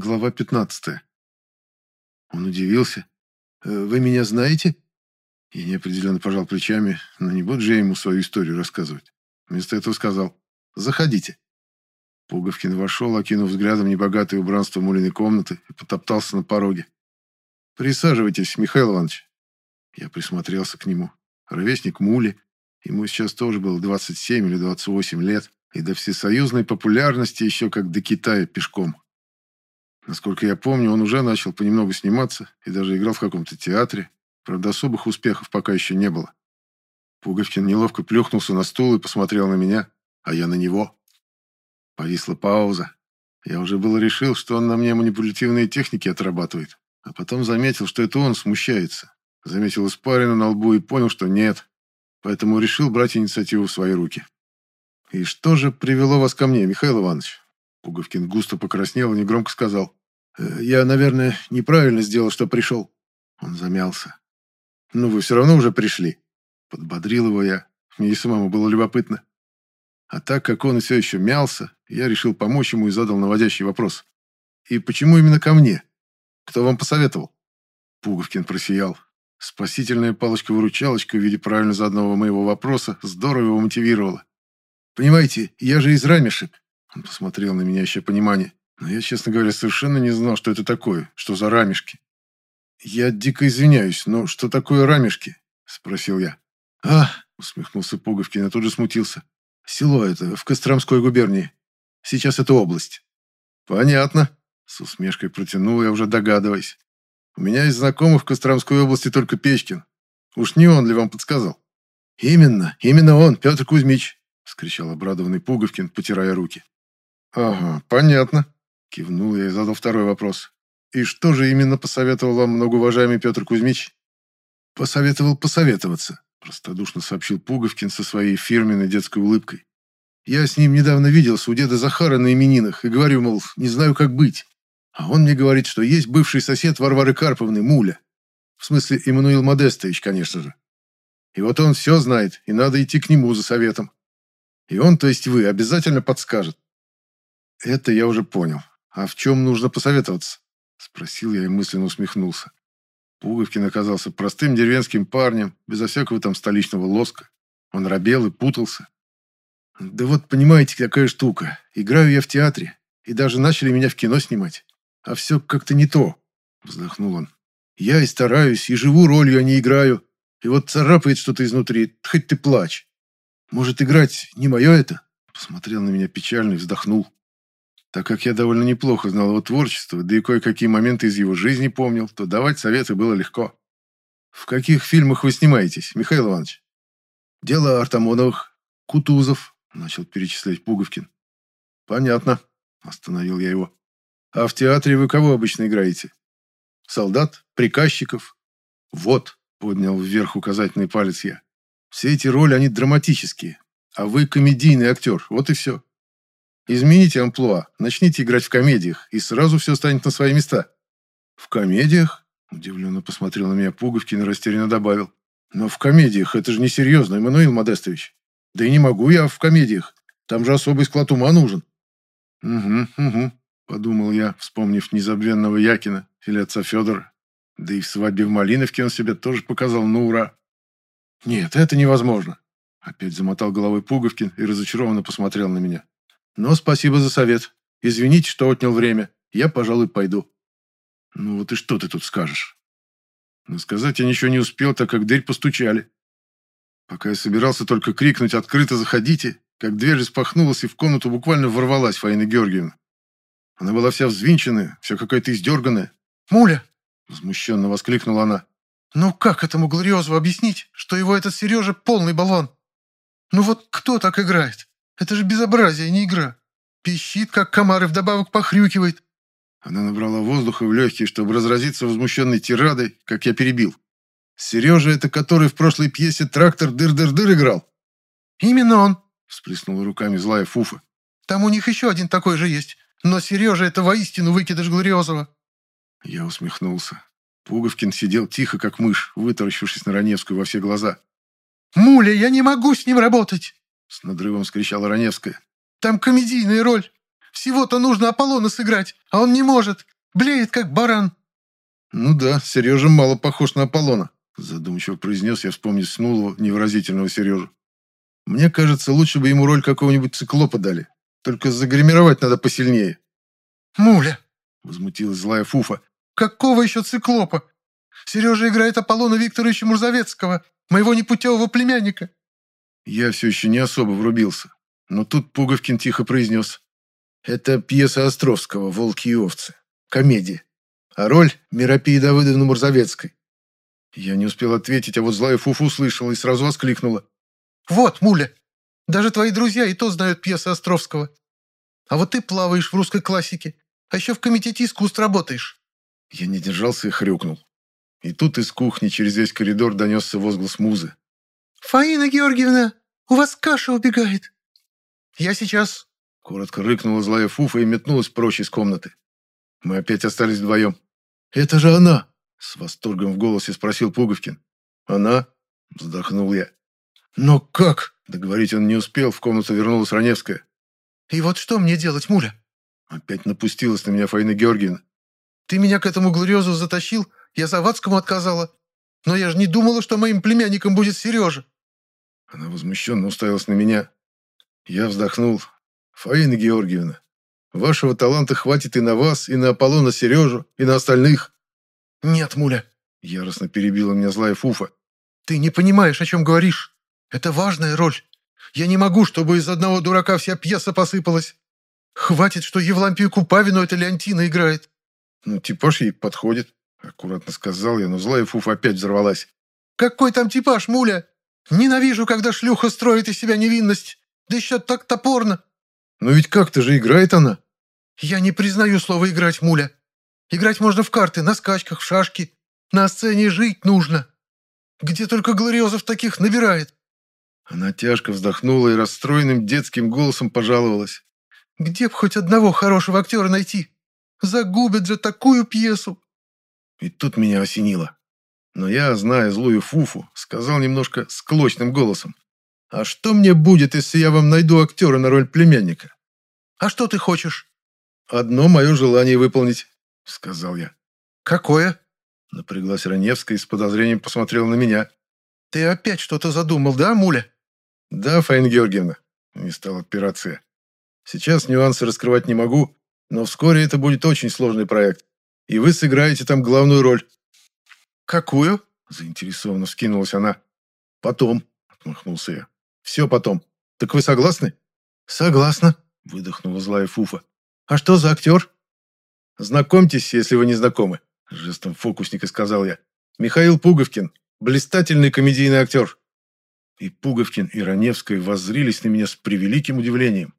Глава 15. Он удивился. «Э, «Вы меня знаете?» Я неопределенно пожал плечами, но не буду же я ему свою историю рассказывать. Вместо этого сказал «Заходите». Пуговкин вошел, окинув взглядом небогатое убранство Мулиной комнаты и потоптался на пороге. «Присаживайтесь, Михаил Иванович». Я присмотрелся к нему. Ровесник Мули. Ему сейчас тоже было 27 или 28 лет. И до всесоюзной популярности еще как до Китая пешком. Насколько я помню, он уже начал понемногу сниматься и даже играл в каком-то театре. Правда, особых успехов пока еще не было. Пуговкин неловко плюхнулся на стул и посмотрел на меня, а я на него. Повисла пауза. Я уже было решил, что он на мне манипулятивные техники отрабатывает, а потом заметил, что это он смущается. Заметил испарину на лбу и понял, что нет. Поэтому решил брать инициативу в свои руки. «И что же привело вас ко мне, Михаил Иванович?» Пуговкин густо покраснел и негромко сказал. «Э, «Я, наверное, неправильно сделал, что пришел». Он замялся. «Ну, вы все равно уже пришли». Подбодрил его я. Мне и самому было любопытно. А так как он все еще мялся, я решил помочь ему и задал наводящий вопрос. «И почему именно ко мне? Кто вам посоветовал?» Пуговкин просиял. Спасительная палочка-выручалочка в виде правильно заданного моего вопроса здорово его мотивировала. «Понимаете, я же из рамешек». Он посмотрел на меня еще понимание. Но я, честно говоря, совершенно не знал, что это такое, что за рамешки. «Я дико извиняюсь, но что такое рамешки?» – спросил я. «А!» – усмехнулся Пуговкин и тут же смутился. «Село это, в Костромской губернии. Сейчас это область». «Понятно», – с усмешкой протянул я, уже догадываясь. «У меня из знакомых в Костромской области только Печкин. Уж не он ли вам подсказал?» «Именно, именно он, Петр Кузьмич. — скричал обрадованный Пуговкин, потирая руки. «Ага, понятно», — кивнул я и задал второй вопрос. «И что же именно посоветовал вам многоуважаемый Петр Кузьмич?» «Посоветовал посоветоваться», — простодушно сообщил Пуговкин со своей фирменной детской улыбкой. «Я с ним недавно виделся у деда Захара на именинах и говорю, мол, не знаю, как быть. А он мне говорит, что есть бывший сосед Варвары Карповны, Муля. В смысле, Иммануил Модестович, конечно же. И вот он все знает, и надо идти к нему за советом. И он, то есть вы, обязательно подскажет. Это я уже понял. А в чем нужно посоветоваться? Спросил я и мысленно усмехнулся. Пуговкин оказался простым деревенским парнем, безо всякого там столичного лоска. Он робел и путался. Да вот, понимаете, какая штука. Играю я в театре, и даже начали меня в кино снимать. А все как-то не то, вздохнул он. Я и стараюсь, и живу ролью, а не играю. И вот царапает что-то изнутри, хоть ты плачь. Может, играть не мое это?» Посмотрел на меня печально и вздохнул. Так как я довольно неплохо знал его творчество, да и кое-какие моменты из его жизни помнил, то давать советы было легко. «В каких фильмах вы снимаетесь, Михаил Иванович?» «Дело Артамоновых, Кутузов», — начал перечислять Пуговкин. «Понятно», — остановил я его. «А в театре вы кого обычно играете? Солдат? Приказчиков?» «Вот», — поднял вверх указательный палец я. Все эти роли, они драматические. А вы комедийный актер, вот и все. Измените амплуа, начните играть в комедиях, и сразу все станет на свои места. В комедиях? Удивленно посмотрел на меня Пуговкин и растерянно добавил. Но в комедиях это же несерьезно, Эммануил Модестович. Да и не могу я в комедиях. Там же особый склад ума нужен. Угу, угу, подумал я, вспомнив незабвенного Якина или отца Федора. Да и в свадьбе в Малиновке он себя тоже показал на ура. «Нет, это невозможно!» Опять замотал головой Пуговкин и разочарованно посмотрел на меня. «Но спасибо за совет. Извините, что отнял время. Я, пожалуй, пойду». «Ну вот и что ты тут скажешь?» Но сказать я ничего не успел, так как дверь постучали. Пока я собирался только крикнуть «Открыто заходите!», как дверь распахнулась, и в комнату буквально ворвалась Фаина Георгиевна. Она была вся взвинченная, вся какая-то издерганная. «Муля!» – возмущенно воскликнула она. Ну как этому Глориозу объяснить, что его этот Сережа полный баллон? Ну вот кто так играет? Это же безобразие, не игра. Пищит, как комар, и вдобавок похрюкивает. Она набрала воздуха в легкие, чтобы разразиться возмущенной тирадой, как я перебил. Сережа это который в прошлой пьесе «Трактор дыр-дыр-дыр» играл? Именно он, всплеснула руками злая Фуфа. Там у них еще один такой же есть. Но Сережа это воистину выкидыш Глориозова. Я усмехнулся. Пуговкин сидел тихо, как мышь, вытаращившись на Раневскую во все глаза. «Муля, я не могу с ним работать!» С надрывом скричала Раневская. «Там комедийная роль. Всего-то нужно Аполлона сыграть, а он не может. Блеет, как баран». «Ну да, Сережа мало похож на Аполлона», задумчиво произнес я, вспомнив снулого, невыразительного Сережу. «Мне кажется, лучше бы ему роль какого-нибудь циклопа дали. Только загримировать надо посильнее». «Муля!» — возмутилась злая Фуфа. «Какого еще циклопа? Сережа играет Аполлона Викторовича Мурзовецкого, моего непутевого племянника». Я все еще не особо врубился, но тут Пуговкин тихо произнес. «Это пьеса Островского «Волки и овцы». Комедия. А роль – Миропии Давыдовны Мурзовецкой». Я не успел ответить, а вот злая Фуфу услышала и сразу воскликнула. «Вот, Муля, даже твои друзья и то знают пьесы Островского. А вот ты плаваешь в русской классике, а еще в комитете искусств работаешь». Я не держался и хрюкнул. И тут из кухни через весь коридор донесся возглас музы. «Фаина Георгиевна, у вас каша убегает». «Я сейчас», — коротко рыкнула злая Фуфа и метнулась прочь из комнаты. Мы опять остались вдвоем. «Это же она!» — с восторгом в голосе спросил Пуговкин. «Она?» — вздохнул я. «Но как?» — договорить он не успел, в комнату вернулась Раневская. «И вот что мне делать, Муля?» Опять напустилась на меня Фаина Георгиевна. «Ты меня к этому глориозу затащил, я Завадскому отказала. Но я же не думала, что моим племянником будет Сережа». Она возмущенно уставилась на меня. Я вздохнул. «Фаина Георгиевна, вашего таланта хватит и на вас, и на Аполлона Сережу, и на остальных». «Нет, Муля», — яростно перебила меня злая Фуфа. «Ты не понимаешь, о чем говоришь. Это важная роль. Я не могу, чтобы из одного дурака вся пьеса посыпалась. Хватит, что Евлампию Купавину эта Леонтина играет». «Ну, типаж ей подходит», — аккуратно сказал я, но злая Фуфа опять взорвалась. «Какой там типаж, Муля? Ненавижу, когда шлюха строит из себя невинность. Да еще так топорно». «Но ведь как-то же играет она». «Я не признаю слово «играть», Муля. Играть можно в карты, на скачках, в шашки. На сцене жить нужно. Где только Глориозов таких набирает». Она тяжко вздохнула и расстроенным детским голосом пожаловалась. «Где б хоть одного хорошего актера найти? Загубят же такую пьесу!» И тут меня осенило. Но я, зная злую Фуфу, сказал немножко склочным голосом. «А что мне будет, если я вам найду актера на роль племянника?» «А что ты хочешь?» «Одно мое желание выполнить», — сказал я. «Какое?» Напряглась Раневская и с подозрением посмотрела на меня. «Ты опять что-то задумал, да, Муля?» «Да, Фаина Георгиевна», — не стал отпираться «Сейчас нюансы раскрывать не могу, но вскоре это будет очень сложный проект, и вы сыграете там главную роль». «Какую?» — заинтересованно вскинулась она. «Потом», — отмахнулся я. «Все потом. Так вы согласны?» «Согласна», — выдохнула злая Фуфа. «А что за актер?» «Знакомьтесь, если вы не знакомы», — жестом фокусника сказал я. «Михаил Пуговкин, блистательный комедийный актер». И Пуговкин, и Раневская воззрились на меня с превеликим удивлением.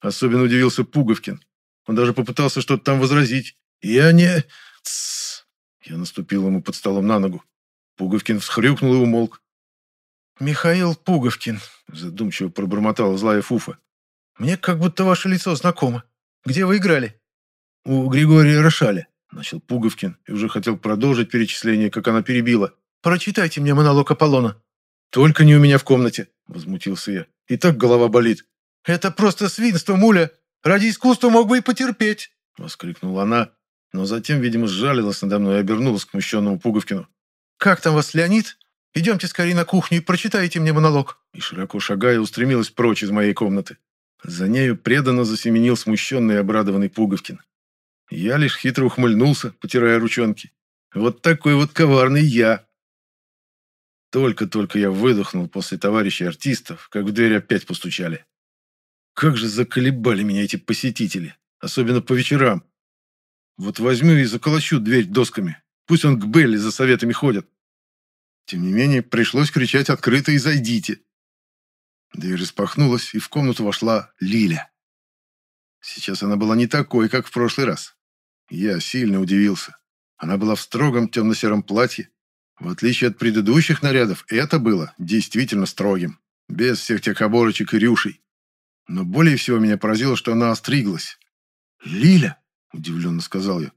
Особенно удивился Пуговкин. Он даже попытался что-то там возразить. «Я не...» Тссс. Я наступил ему под столом на ногу. Пуговкин всхрюкнул и умолк. «Михаил Пуговкин», — задумчиво пробормотала злая Фуфа. «Мне как будто ваше лицо знакомо. Где вы играли?» «У Григория Рошаля», — начал Пуговкин и уже хотел продолжить перечисление, как она перебила. «Прочитайте мне монолог Аполлона». «Только не у меня в комнате», — возмутился я. «И так голова болит». «Это просто свинство, Муля. Ради искусства мог бы и потерпеть», — воскликнула она, но затем, видимо, сжалилась надо мной и обернулась к мущенному Пуговкину. «Как там вас, Леонид? Идемте скорее на кухню и прочитайте мне монолог». И широко шагая, устремилась прочь из моей комнаты. За нею преданно засеменил смущенный и обрадованный Пуговкин. Я лишь хитро ухмыльнулся, потирая ручонки. Вот такой вот коварный я. Только-только я выдохнул после товарищей артистов, как в дверь опять постучали. Как же заколебали меня эти посетители, особенно по вечерам. Вот возьму и заколочу дверь досками. Пусть он к Белли за советами ходит. Тем не менее, пришлось кричать открыто и зайдите. Дверь распахнулась, и в комнату вошла Лиля. Сейчас она была не такой, как в прошлый раз. Я сильно удивился. Она была в строгом темно-сером платье, в отличие от предыдущих нарядов, это было действительно строгим, без всех тех оборочек и рюшей. Но более всего меня поразило, что она остриглась. «Лиля!» – удивленно сказал я.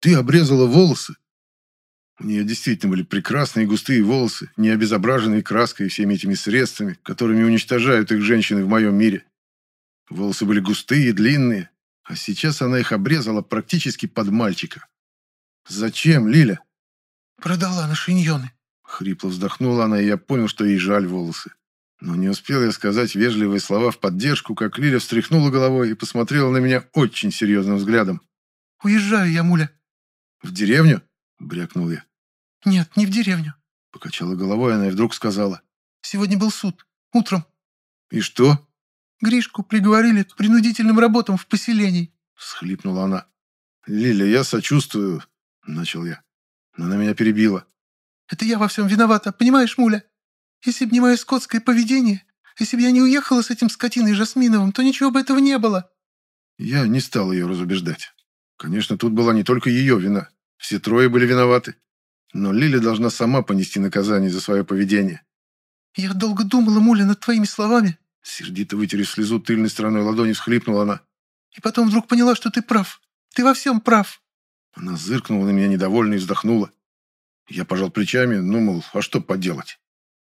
«Ты обрезала волосы?» У нее действительно были прекрасные густые волосы, не обезображенные краской и всеми этими средствами, которыми уничтожают их женщины в моем мире. Волосы были густые и длинные, А сейчас она их обрезала практически под мальчика. «Зачем, Лиля?» «Продала на шиньоны». Хрипло вздохнула она, и я понял, что ей жаль волосы. Но не успел я сказать вежливые слова в поддержку, как Лиля встряхнула головой и посмотрела на меня очень серьезным взглядом. «Уезжаю я, Муля». «В деревню?» – брякнул я. «Нет, не в деревню». Покачала головой она и вдруг сказала. «Сегодня был суд. Утром». «И что?» «Гришку приговорили к принудительным работам в поселении», – всхлипнула она. «Лиля, я сочувствую», – начал я. Но она меня перебила. «Это я во всем виновата, понимаешь, Муля? Если б не мое скотское поведение, если бы я не уехала с этим скотиной Жасминовым, то ничего бы этого не было». Я не стал ее разубеждать. Конечно, тут была не только ее вина. Все трое были виноваты. Но Лиля должна сама понести наказание за свое поведение. «Я долго думала, Муля, над твоими словами». Сердито вытерев слезу тыльной стороной ладони, всхлипнула она. «И потом вдруг поняла, что ты прав. Ты во всем прав». Она зыркнула на меня недовольно и вздохнула. Я пожал плечами, ну, мол, а что поделать?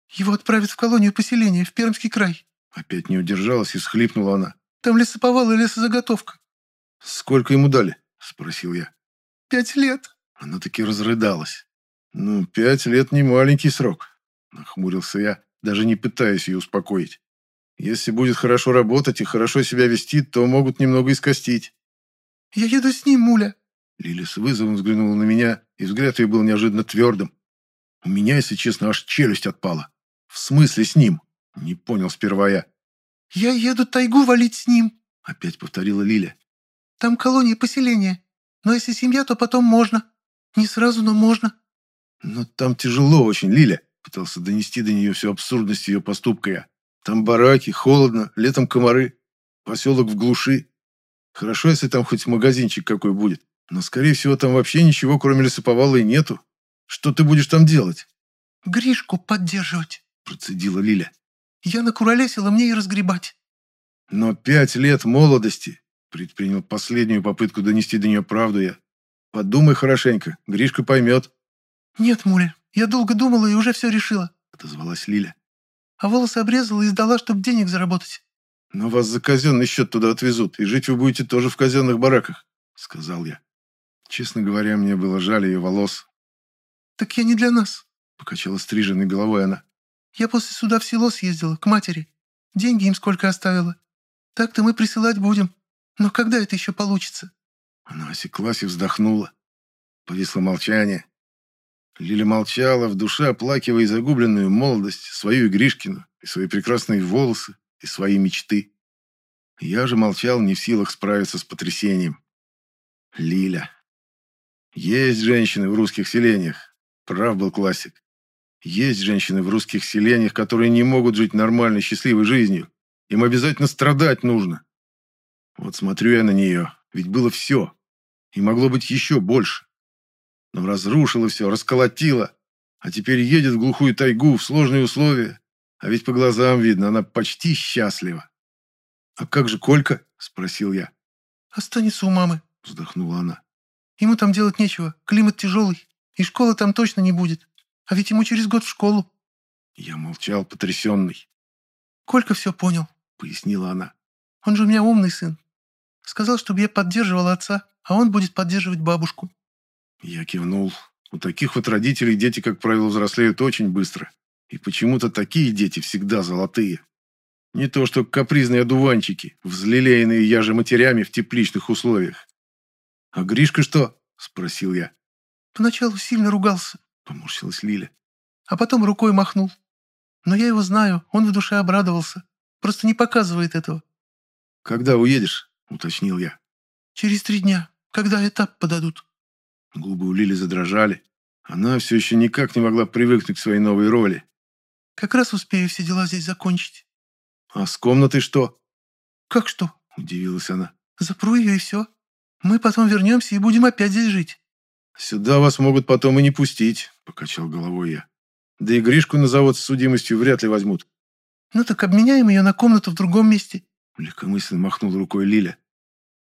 «Его отправят в колонию поселения, в Пермский край». Опять не удержалась и всхлипнула она. «Там лесоповал и лесозаготовка». «Сколько ему дали?» – спросил я. «Пять лет». Она таки разрыдалась. «Ну, пять лет не маленький срок», – нахмурился я, даже не пытаясь ее успокоить. «Если будет хорошо работать и хорошо себя вести, то могут немного искостить». «Я еду с ним, Муля». Лили с вызовом взглянула на меня, и взгляд ее был неожиданно твердым. У меня, если честно, аж челюсть отпала. «В смысле с ним?» Не понял сперва я. «Я еду тайгу валить с ним», — опять повторила Лиля. «Там колония поселения. Но если семья, то потом можно. Не сразу, но можно». «Но там тяжело очень, Лиля», — пытался донести до нее всю абсурдность ее поступка я. «Там бараки, холодно, летом комары, поселок в глуши. Хорошо, если там хоть магазинчик какой будет. Но, скорее всего, там вообще ничего, кроме лесоповала, и нету. Что ты будешь там делать?» «Гришку поддерживать» процедила Лиля. «Я накуролесила, мне и разгребать». «Но пять лет молодости!» Предпринял последнюю попытку донести до нее правду я. «Подумай хорошенько, Гришка поймет». «Нет, Муля, я долго думала и уже все решила», отозвалась Лиля. «А волосы обрезала и сдала, чтобы денег заработать». «Но вас за казенный счет туда отвезут, и жить вы будете тоже в казенных бараках», сказал я. Честно говоря, мне было жаль ее волос. «Так я не для нас», покачала стриженной головой она. Я после суда в село съездила, к матери. Деньги им сколько оставила. Так-то мы присылать будем. Но когда это еще получится?» Она осеклась и вздохнула. Повисло молчание. Лиля молчала, в душе оплакивая загубленную молодость, свою Игришкину, и свои прекрасные волосы, и свои мечты. Я же молчал, не в силах справиться с потрясением. Лиля. Есть женщины в русских селениях. Прав был классик. Есть женщины в русских селениях, которые не могут жить нормальной, счастливой жизнью. Им обязательно страдать нужно. Вот смотрю я на нее, ведь было все. И могло быть еще больше. Но разрушила все, расколотила. А теперь едет в глухую тайгу, в сложные условия. А ведь по глазам видно, она почти счастлива. «А как же Колька?» – спросил я. «Останется у мамы», – вздохнула она. «Ему там делать нечего, климат тяжелый, и школы там точно не будет. А ведь ему через год в школу». Я молчал, потрясенный. «Колька все понял», — пояснила она. «Он же у меня умный сын. Сказал, чтобы я поддерживал отца, а он будет поддерживать бабушку». Я кивнул. У таких вот родителей дети, как правило, взрослеют очень быстро. И почему-то такие дети всегда золотые. Не то что капризные одуванчики, взлелеянные я же матерями в тепличных условиях. «А Гришка что?» – спросил я. «Поначалу сильно ругался, Поморщилась Лиля. А потом рукой махнул. Но я его знаю, он в душе обрадовался. Просто не показывает этого. «Когда уедешь?» — уточнил я. «Через три дня, когда этап подадут». Губы у Лили задрожали. Она все еще никак не могла привыкнуть к своей новой роли. «Как раз успею все дела здесь закончить». «А с комнатой что?» «Как что?» — удивилась она. «Запру ее и все. Мы потом вернемся и будем опять здесь жить». «Сюда вас могут потом и не пустить», — покачал головой я. «Да и Гришку на завод с судимостью вряд ли возьмут». «Ну так обменяем ее на комнату в другом месте», — легкомысленно махнул рукой Лиля.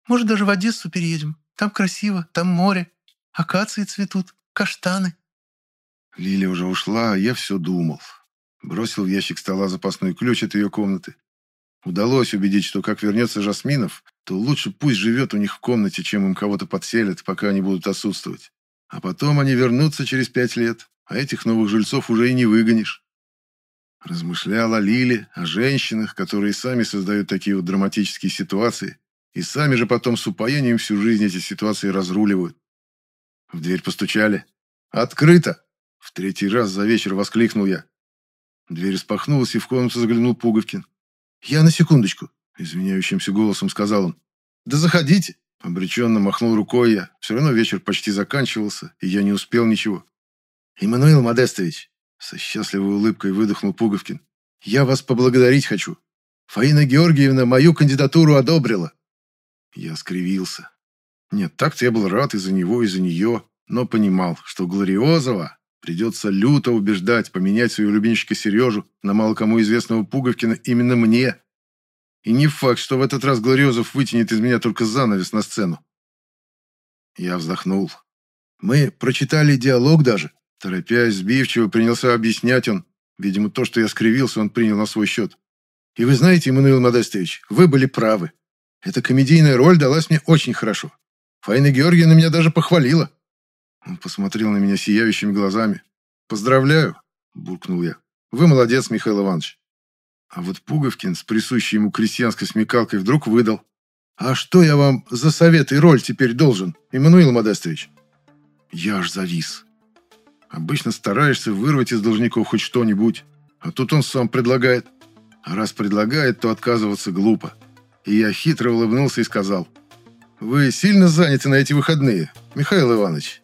«Может, даже в Одессу переедем. Там красиво, там море, акации цветут, каштаны». Лиля уже ушла, а я все думал. Бросил в ящик стола запасной ключ от ее комнаты. Удалось убедить, что как вернется Жасминов, то лучше пусть живет у них в комнате, чем им кого-то подселят, пока они будут отсутствовать. А потом они вернутся через пять лет, а этих новых жильцов уже и не выгонишь. Размышлял о Лиле, о женщинах, которые сами создают такие вот драматические ситуации, и сами же потом с упоением всю жизнь эти ситуации разруливают. В дверь постучали. «Открыто!» В третий раз за вечер воскликнул я. Дверь распахнулась, и в комнату заглянул Пуговкин. «Я на секундочку», — извиняющимся голосом сказал он. «Да заходите!» Обреченно махнул рукой я. Все равно вечер почти заканчивался, и я не успел ничего. «Иммануил Модестович!» Со счастливой улыбкой выдохнул Пуговкин. «Я вас поблагодарить хочу. Фаина Георгиевна мою кандидатуру одобрила». Я скривился. Нет, так-то я был рад и за него, и за нее, но понимал, что Глориозова придется люто убеждать поменять свою любимчика Сережу на мало кому известного Пуговкина именно мне. И не факт, что в этот раз Глориозов вытянет из меня только занавес на сцену. Я вздохнул. Мы прочитали диалог даже. Торопясь, сбивчиво принялся объяснять он. Видимо, то, что я скривился, он принял на свой счет. И вы знаете, Эммануил Модестович, вы были правы. Эта комедийная роль далась мне очень хорошо. Фаина Георгиевна меня даже похвалила. Он посмотрел на меня сияющими глазами. «Поздравляю!» – буркнул я. «Вы молодец, Михаил Иванович!» А вот Пуговкин с присущей ему крестьянской смекалкой вдруг выдал. «А что я вам за совет и роль теперь должен, Эммануил Модестович?» Я аж завис. Обычно стараешься вырвать из должников хоть что-нибудь, а тут он сам предлагает. А раз предлагает, то отказываться глупо. И я хитро улыбнулся и сказал – «Вы сильно заняты на эти выходные, Михаил Иванович.